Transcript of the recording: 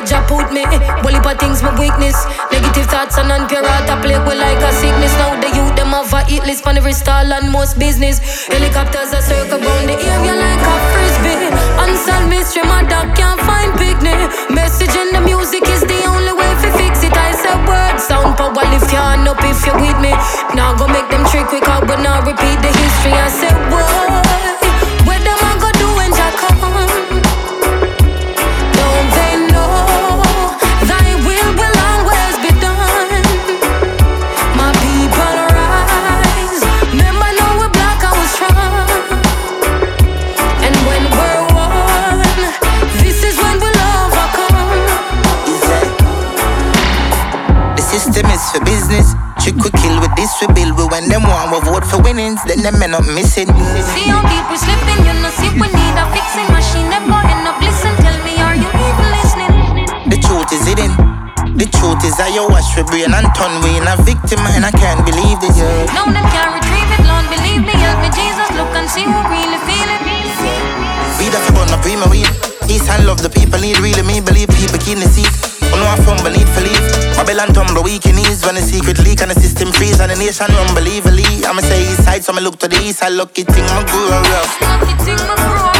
where Jah put me. Well, if things my weakness. Negative thoughts and non-pure heart, I play with like a sickness. Now the youth them have a hit list on every stall and most business. Helicopters are circle round the area like a frisbee. Unsolved mystery, my dog can't find picnic. Message in the music is the only way to fix it. I said word sound power lift your hand up if you're with me. Now go make them trick quick out, but now repeat the history. I said word. System is for business. Trick we kill with this we build. We when them want we vote for winnings, then them men up missing. See how people slipping, you know, see we need a fixing machine. Never end up listen. Tell me, are you even listening? The truth is hidden. The truth is I you wash for brain and turn we in a victim and I can't believe this. Yeah. No, them can't retrieve it, Lord, believe me. Help me, Jesus, look and see who really feel it. We the fi burn up prima weed. East and love the people need really me believe people keen the seat. Secret leak and the system freeze and the nation unbelievably. I'ma say east side so me look to the east. I lucky thing my grow rough. Lucky thing, my up. A